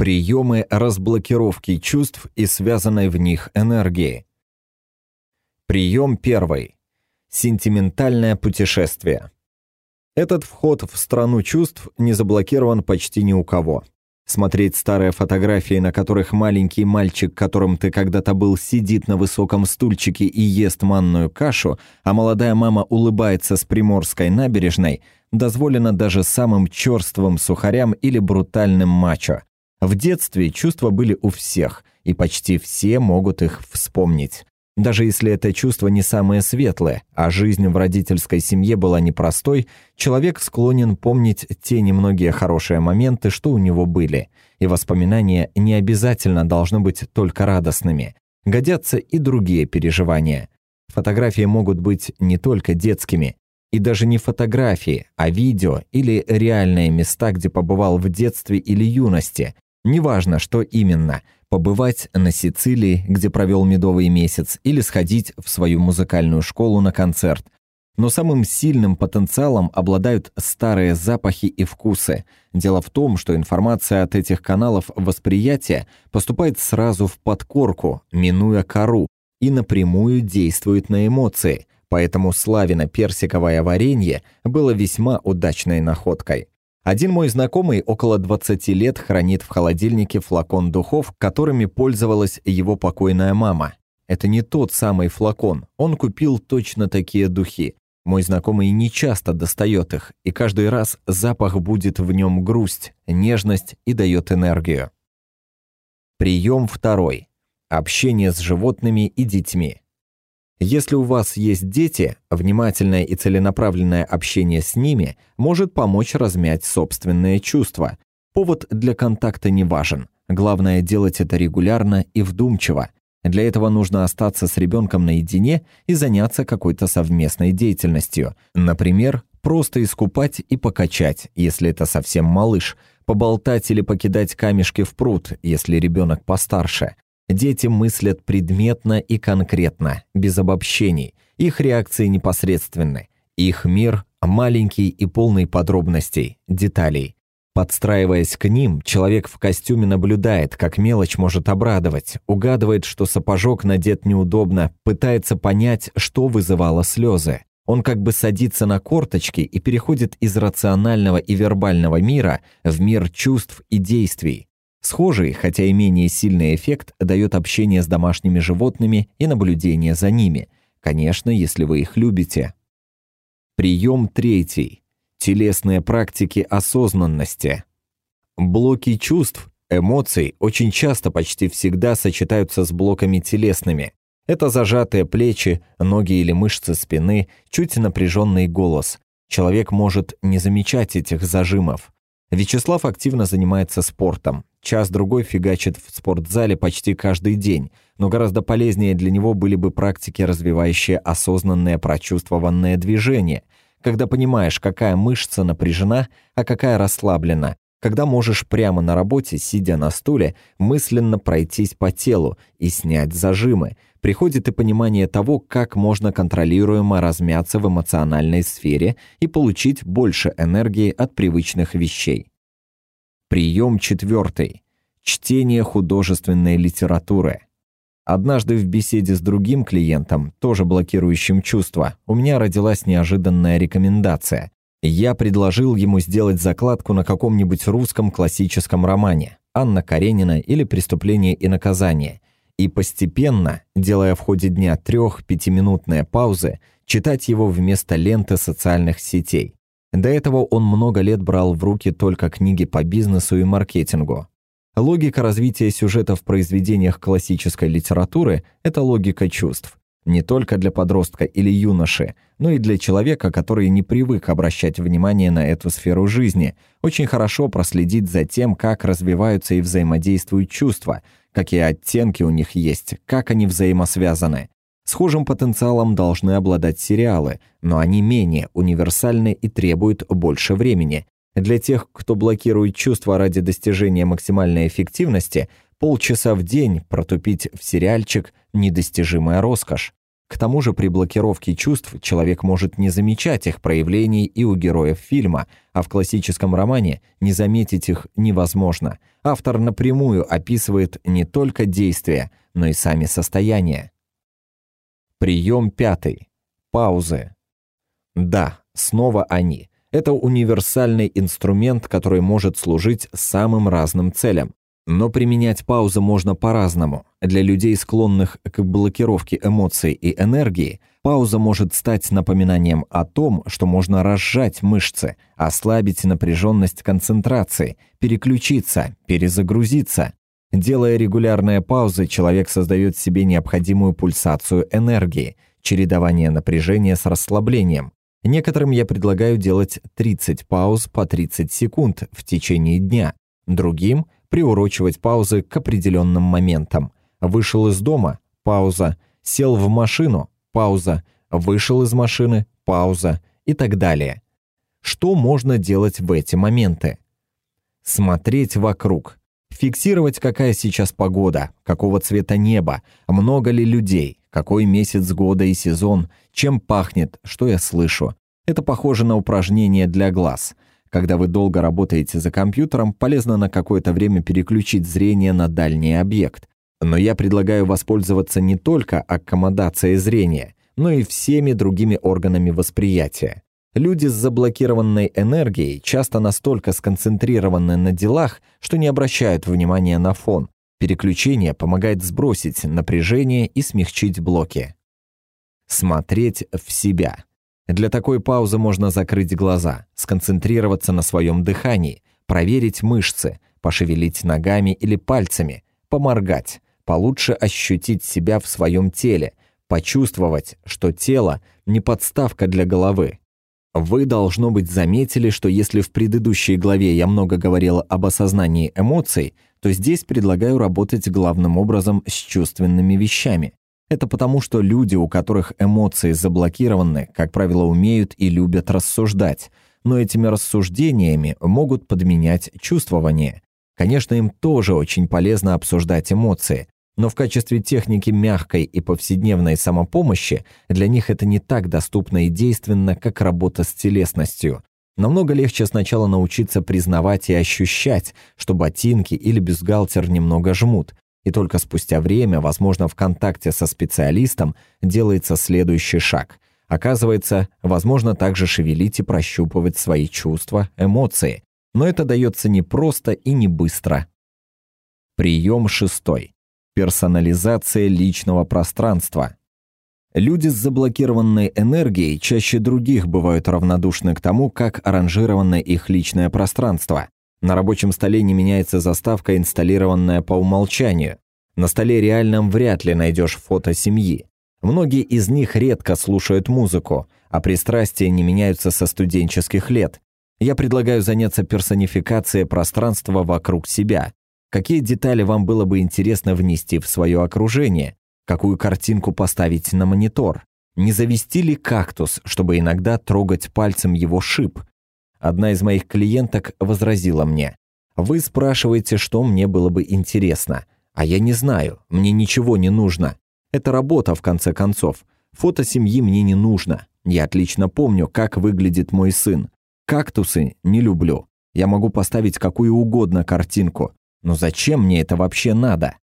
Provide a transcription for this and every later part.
Приемы разблокировки чувств и связанной в них энергии. Прием первый. Сентиментальное путешествие. Этот вход в страну чувств не заблокирован почти ни у кого. Смотреть старые фотографии, на которых маленький мальчик, которым ты когда-то был, сидит на высоком стульчике и ест манную кашу, а молодая мама улыбается с приморской набережной, дозволено даже самым черствым сухарям или брутальным мачо. В детстве чувства были у всех, и почти все могут их вспомнить. Даже если это чувство не самое светлое, а жизнь в родительской семье была непростой, человек склонен помнить те немногие хорошие моменты, что у него были. И воспоминания не обязательно должны быть только радостными. Годятся и другие переживания. Фотографии могут быть не только детскими. И даже не фотографии, а видео или реальные места, где побывал в детстве или юности, Неважно, что именно – побывать на Сицилии, где провел медовый месяц, или сходить в свою музыкальную школу на концерт. Но самым сильным потенциалом обладают старые запахи и вкусы. Дело в том, что информация от этих каналов восприятия поступает сразу в подкорку, минуя кору, и напрямую действует на эмоции, поэтому Славина персиковое варенье было весьма удачной находкой. Один мой знакомый около 20 лет хранит в холодильнике флакон духов, которыми пользовалась его покойная мама. Это не тот самый флакон, он купил точно такие духи. Мой знакомый не часто достает их, и каждый раз запах будет в нем грусть, нежность и дает энергию. Прием второй. Общение с животными и детьми. Если у вас есть дети, внимательное и целенаправленное общение с ними может помочь размять собственные чувства. Повод для контакта не важен. Главное делать это регулярно и вдумчиво. Для этого нужно остаться с ребенком наедине и заняться какой-то совместной деятельностью. Например, просто искупать и покачать, если это совсем малыш, поболтать или покидать камешки в пруд, если ребенок постарше, Дети мыслят предметно и конкретно, без обобщений. Их реакции непосредственны. Их мир маленький и полный подробностей, деталей. Подстраиваясь к ним, человек в костюме наблюдает, как мелочь может обрадовать, угадывает, что сапожок надет неудобно, пытается понять, что вызывало слезы. Он как бы садится на корточки и переходит из рационального и вербального мира в мир чувств и действий. Схожий, хотя и менее сильный эффект дает общение с домашними животными и наблюдение за ними, конечно, если вы их любите. Прием третий. Телесные практики осознанности. Блоки чувств, эмоций очень часто, почти всегда сочетаются с блоками телесными. Это зажатые плечи, ноги или мышцы спины, чуть напряженный голос. Человек может не замечать этих зажимов. Вячеслав активно занимается спортом. Час-другой фигачит в спортзале почти каждый день, но гораздо полезнее для него были бы практики, развивающие осознанное прочувствованное движение, когда понимаешь, какая мышца напряжена, а какая расслаблена, когда можешь прямо на работе, сидя на стуле, мысленно пройтись по телу и снять зажимы, приходит и понимание того, как можно контролируемо размяться в эмоциональной сфере и получить больше энергии от привычных вещей. Прием четвертый. Чтение художественной литературы. Однажды в беседе с другим клиентом, тоже блокирующим чувства, у меня родилась неожиданная рекомендация. Я предложил ему сделать закладку на каком-нибудь русском классическом романе «Анна Каренина» или «Преступление и наказание», и постепенно, делая в ходе дня трех-пятиминутные паузы, читать его вместо ленты социальных сетей. До этого он много лет брал в руки только книги по бизнесу и маркетингу. Логика развития сюжета в произведениях классической литературы – это логика чувств. Не только для подростка или юноши, но и для человека, который не привык обращать внимание на эту сферу жизни, очень хорошо проследить за тем, как развиваются и взаимодействуют чувства, какие оттенки у них есть, как они взаимосвязаны. Схожим потенциалом должны обладать сериалы, но они менее универсальны и требуют больше времени. Для тех, кто блокирует чувства ради достижения максимальной эффективности, полчаса в день протупить в сериальчик – недостижимая роскошь. К тому же при блокировке чувств человек может не замечать их проявлений и у героев фильма, а в классическом романе не заметить их невозможно. Автор напрямую описывает не только действия, но и сами состояния. Прием пятый. Паузы. Да, снова они. Это универсальный инструмент, который может служить самым разным целям. Но применять паузы можно по-разному. Для людей, склонных к блокировке эмоций и энергии, пауза может стать напоминанием о том, что можно разжать мышцы, ослабить напряженность концентрации, переключиться, перезагрузиться. Делая регулярные паузы, человек создает себе необходимую пульсацию энергии, чередование напряжения с расслаблением. Некоторым я предлагаю делать 30 пауз по 30 секунд в течение дня, другим – приурочивать паузы к определенным моментам. Вышел из дома – пауза, сел в машину – пауза, вышел из машины – пауза и так далее. Что можно делать в эти моменты? Смотреть вокруг. Фиксировать, какая сейчас погода, какого цвета небо, много ли людей, какой месяц года и сезон, чем пахнет, что я слышу. Это похоже на упражнение для глаз – когда вы долго работаете за компьютером, полезно на какое-то время переключить зрение на дальний объект. Но я предлагаю воспользоваться не только аккомодацией зрения, но и всеми другими органами восприятия. Люди с заблокированной энергией часто настолько сконцентрированы на делах, что не обращают внимания на фон. Переключение помогает сбросить напряжение и смягчить блоки. Смотреть в себя. Для такой паузы можно закрыть глаза, сконцентрироваться на своем дыхании, проверить мышцы, пошевелить ногами или пальцами, поморгать, получше ощутить себя в своем теле, почувствовать, что тело не подставка для головы. Вы, должно быть, заметили, что если в предыдущей главе я много говорил об осознании эмоций, то здесь предлагаю работать главным образом с чувственными вещами. Это потому, что люди, у которых эмоции заблокированы, как правило, умеют и любят рассуждать, но этими рассуждениями могут подменять чувствование. Конечно, им тоже очень полезно обсуждать эмоции, но в качестве техники мягкой и повседневной самопомощи для них это не так доступно и действенно, как работа с телесностью. Намного легче сначала научиться признавать и ощущать, что ботинки или бюстгальтер немного жмут, и только спустя время, возможно, в контакте со специалистом, делается следующий шаг. Оказывается, возможно также шевелить и прощупывать свои чувства, эмоции. Но это дается не просто и не быстро. Прием шестой. Персонализация личного пространства. Люди с заблокированной энергией чаще других бывают равнодушны к тому, как аранжировано их личное пространство. На рабочем столе не меняется заставка, инсталлированная по умолчанию. На столе реальном вряд ли найдешь фото семьи. Многие из них редко слушают музыку, а пристрастия не меняются со студенческих лет. Я предлагаю заняться персонификацией пространства вокруг себя. Какие детали вам было бы интересно внести в свое окружение? Какую картинку поставить на монитор? Не завести ли кактус, чтобы иногда трогать пальцем его шип? Одна из моих клиенток возразила мне. «Вы спрашиваете, что мне было бы интересно. А я не знаю, мне ничего не нужно. Это работа, в конце концов. Фото семьи мне не нужно. Я отлично помню, как выглядит мой сын. Кактусы не люблю. Я могу поставить какую угодно картинку. Но зачем мне это вообще надо?»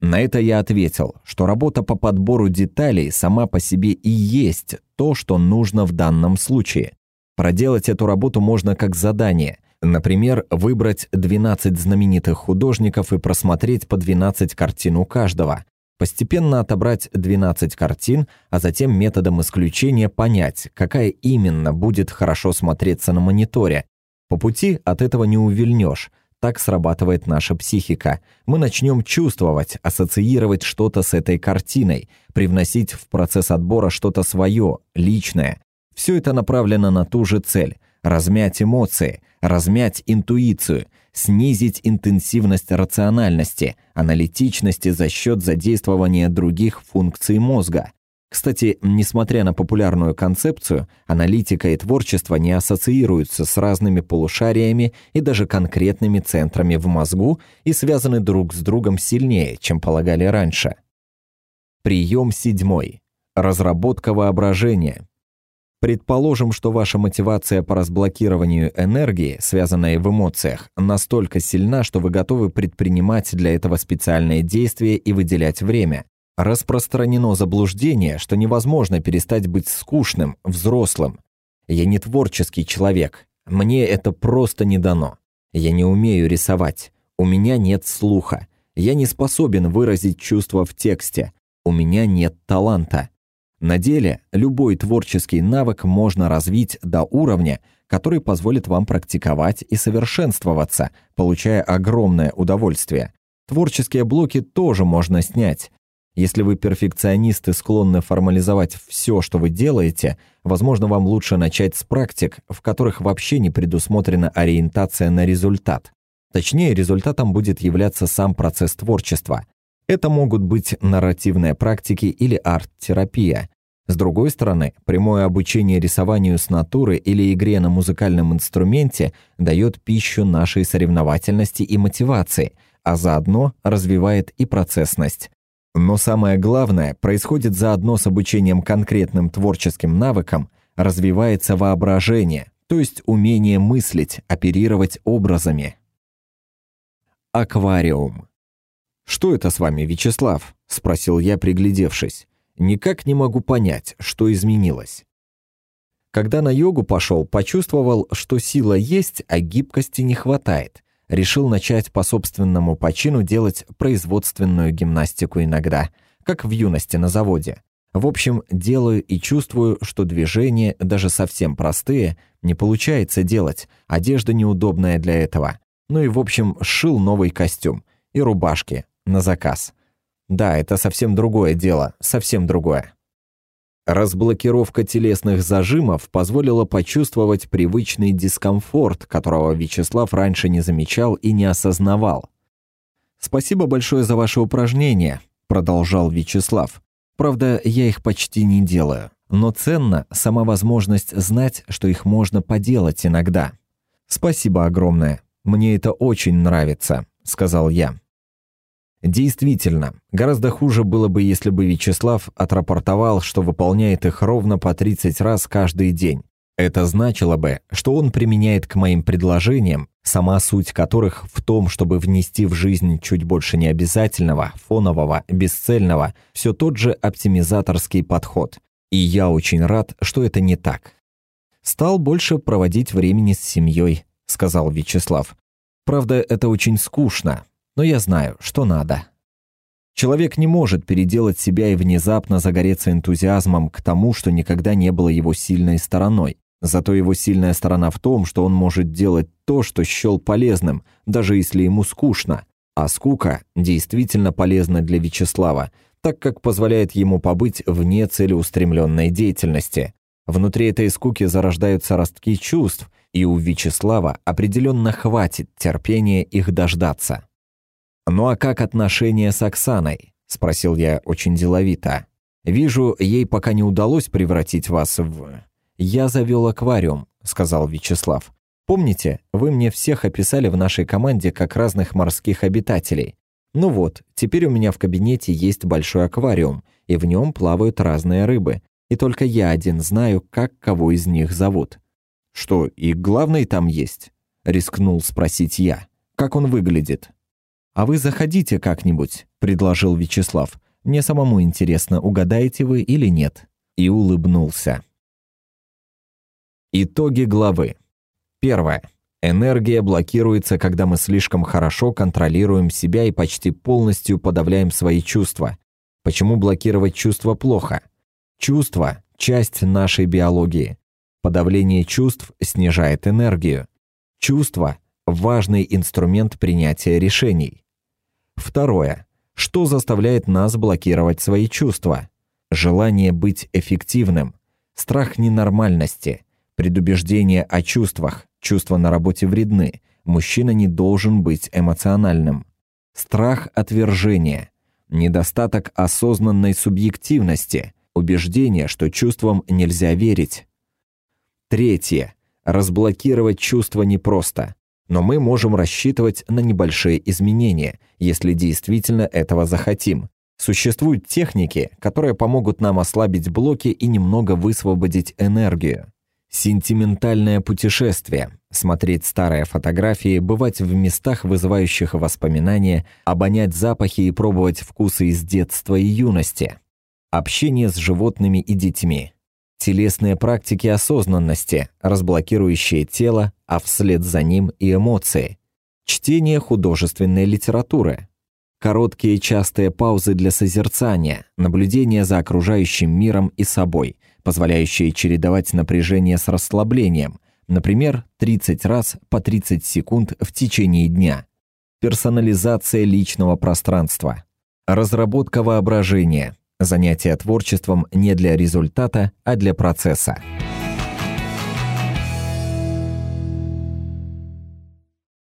На это я ответил, что работа по подбору деталей сама по себе и есть то, что нужно в данном случае. Проделать эту работу можно как задание. Например, выбрать 12 знаменитых художников и просмотреть по 12 картин у каждого. Постепенно отобрать 12 картин, а затем методом исключения понять, какая именно будет хорошо смотреться на мониторе. По пути от этого не увильнешь. Так срабатывает наша психика. Мы начнем чувствовать, ассоциировать что-то с этой картиной, привносить в процесс отбора что-то свое, личное. Все это направлено на ту же цель – размять эмоции, размять интуицию, снизить интенсивность рациональности, аналитичности за счет задействования других функций мозга. Кстати, несмотря на популярную концепцию, аналитика и творчество не ассоциируются с разными полушариями и даже конкретными центрами в мозгу и связаны друг с другом сильнее, чем полагали раньше. Прием седьмой. Разработка воображения. Предположим, что ваша мотивация по разблокированию энергии, связанная в эмоциях, настолько сильна, что вы готовы предпринимать для этого специальные действия и выделять время. Распространено заблуждение, что невозможно перестать быть скучным, взрослым. Я не творческий человек. Мне это просто не дано. Я не умею рисовать. У меня нет слуха. Я не способен выразить чувства в тексте. У меня нет таланта. На деле любой творческий навык можно развить до уровня, который позволит вам практиковать и совершенствоваться, получая огромное удовольствие. Творческие блоки тоже можно снять. Если вы перфекционисты, склонны формализовать все, что вы делаете, возможно, вам лучше начать с практик, в которых вообще не предусмотрена ориентация на результат. Точнее, результатом будет являться сам процесс творчества. Это могут быть нарративные практики или арт-терапия, с другой стороны, прямое обучение рисованию с натуры или игре на музыкальном инструменте дает пищу нашей соревновательности и мотивации, а заодно развивает и процессность. Но самое главное, происходит заодно с обучением конкретным творческим навыкам, развивается воображение, то есть умение мыслить, оперировать образами. Аквариум. «Что это с вами, Вячеслав?» – спросил я, приглядевшись. Никак не могу понять, что изменилось. Когда на йогу пошел, почувствовал, что сила есть, а гибкости не хватает. Решил начать по собственному почину делать производственную гимнастику иногда, как в юности на заводе. В общем, делаю и чувствую, что движения, даже совсем простые, не получается делать, одежда неудобная для этого. Ну и в общем, сшил новый костюм и рубашки на заказ. Да, это совсем другое дело, совсем другое. Разблокировка телесных зажимов позволила почувствовать привычный дискомфорт, которого Вячеслав раньше не замечал и не осознавал. «Спасибо большое за ваше упражнение», — продолжал Вячеслав. «Правда, я их почти не делаю, но ценна сама возможность знать, что их можно поделать иногда. Спасибо огромное, мне это очень нравится», — сказал я. Действительно, гораздо хуже было бы, если бы Вячеслав отрапортовал, что выполняет их ровно по 30 раз каждый день. Это значило бы, что он применяет к моим предложениям, сама суть которых в том, чтобы внести в жизнь чуть больше необязательного, фонового, бесцельного, все тот же оптимизаторский подход. И я очень рад, что это не так. «Стал больше проводить времени с семьей», — сказал Вячеслав. «Правда, это очень скучно, но я знаю, что надо. Человек не может переделать себя и внезапно загореться энтузиазмом к тому, что никогда не было его сильной стороной. Зато его сильная сторона в том, что он может делать то, что счел полезным, даже если ему скучно. А скука действительно полезна для Вячеслава, так как позволяет ему побыть вне целеустремленной деятельности. Внутри этой скуки зарождаются ростки чувств, и у Вячеслава определенно хватит терпения их дождаться. «Ну а как отношения с Оксаной?» – спросил я очень деловито. «Вижу, ей пока не удалось превратить вас в...» «Я завел аквариум», – сказал Вячеслав. «Помните, вы мне всех описали в нашей команде как разных морских обитателей? Ну вот, теперь у меня в кабинете есть большой аквариум, и в нем плавают разные рыбы, и только я один знаю, как кого из них зовут». «Что, и главный там есть?» – рискнул спросить я. «Как он выглядит?» «А вы заходите как-нибудь», — предложил Вячеслав. «Мне самому интересно, угадаете вы или нет». И улыбнулся. Итоги главы. Первое. Энергия блокируется, когда мы слишком хорошо контролируем себя и почти полностью подавляем свои чувства. Почему блокировать чувства плохо? Чувства – часть нашей биологии. Подавление чувств снижает энергию. Чувства – важный инструмент принятия решений. Второе. Что заставляет нас блокировать свои чувства? Желание быть эффективным, страх ненормальности, предубеждение о чувствах, чувства на работе вредны, мужчина не должен быть эмоциональным. Страх отвержения, недостаток осознанной субъективности, убеждение, что чувствам нельзя верить. Третье. Разблокировать чувства непросто но мы можем рассчитывать на небольшие изменения, если действительно этого захотим. Существуют техники, которые помогут нам ослабить блоки и немного высвободить энергию. Сентиментальное путешествие. Смотреть старые фотографии, бывать в местах, вызывающих воспоминания, обонять запахи и пробовать вкусы из детства и юности. Общение с животными и детьми. Телесные практики осознанности, разблокирующие тело, а вслед за ним и эмоции. Чтение художественной литературы. Короткие частые паузы для созерцания, наблюдение за окружающим миром и собой, позволяющие чередовать напряжение с расслаблением, например, 30 раз по 30 секунд в течение дня. Персонализация личного пространства. Разработка воображения – Занятие творчеством не для результата, а для процесса.